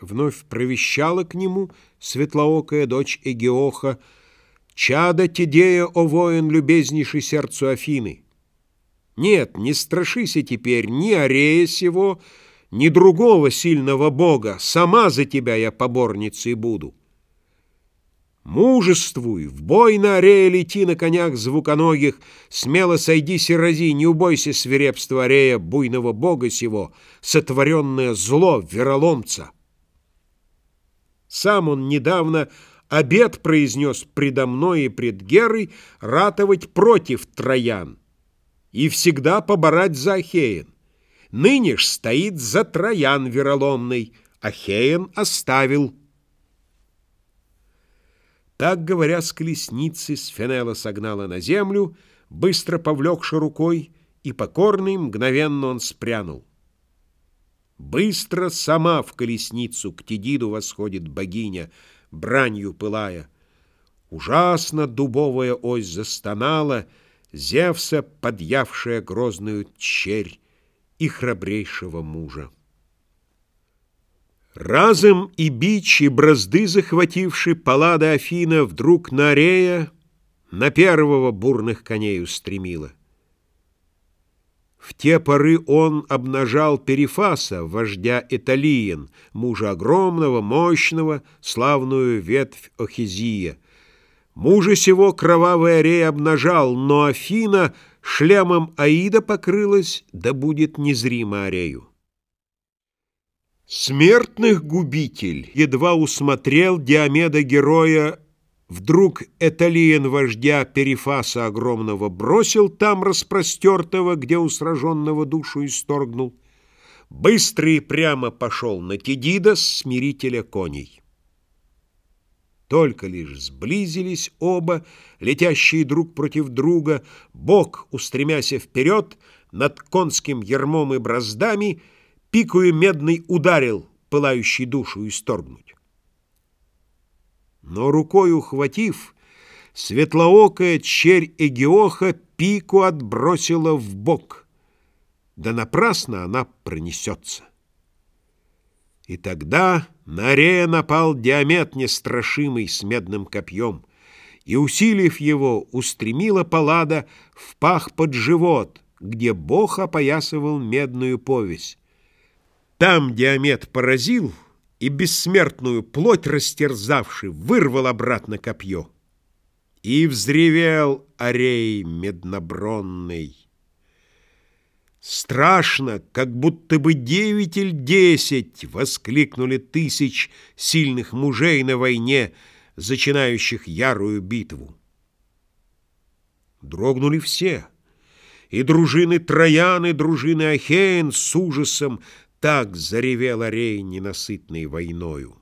Вновь провещала к нему светлоокая дочь Эгеоха, «Чада Тидея, о воин, любезнейший сердцу Афины! Нет, не страшися теперь ни Арея сего, ни другого сильного бога, сама за тебя я поборницей буду. Мужествуй, в бой на Арея лети на конях звуконогих, смело сойдись и рази, не убойся свирепства Арея, буйного бога сего, сотворенное зло вероломца». Сам он недавно обед произнес предо мной и пред Герой ратовать против Троян и всегда поборать за Ахеен. Ныне ж стоит за Троян вероломный, Ахеен оставил. Так, говоря, с колесницы Сфенела согнала на землю, быстро повлекши рукой, и покорный мгновенно он спрянул. Быстро сама в колесницу к Тедиду восходит богиня, бранью пылая. Ужасно дубовая ось застонала, Зевса, подъявшая грозную черь и храбрейшего мужа. Разом и бич, и бразды захвативши, Паллада Афина вдруг на Арея на первого бурных коней устремила. В те поры он обнажал Перифаса, вождя Эталиен, мужа огромного, мощного, славную ветвь Охизия. Мужа сего кровавый Арей обнажал, но Афина шлемом Аида покрылась, да будет незримо Арею. Смертных губитель едва усмотрел Диомеда героя Вдруг Эталиен вождя Перифаса огромного бросил там распростертого, где у сраженного душу исторгнул. Быстро и прямо пошел на Тедида, смирителя коней. Только лишь сблизились оба, летящие друг против друга, Бог, устремяся вперед, над конским ермом и браздами, пикую медный ударил, пылающий душу исторгнуть. Но рукой ухватив, светлоокая черь Эгеоха пику отбросила в бок. Да напрасно она пронесется. И тогда на Арея напал Диамет нестрашимый с медным копьем, и, усилив его, устремила Паллада в пах под живот, где Бог опоясывал медную повесть. Там Диамет поразил — и бессмертную плоть растерзавший, вырвал обратно копье. И взревел Арей меднобронный. Страшно, как будто бы девять или десять воскликнули тысяч сильных мужей на войне, зачинающих ярую битву. Дрогнули все, и дружины Троян, и дружины Ахеен с ужасом так заревел Арей ненасытной войною.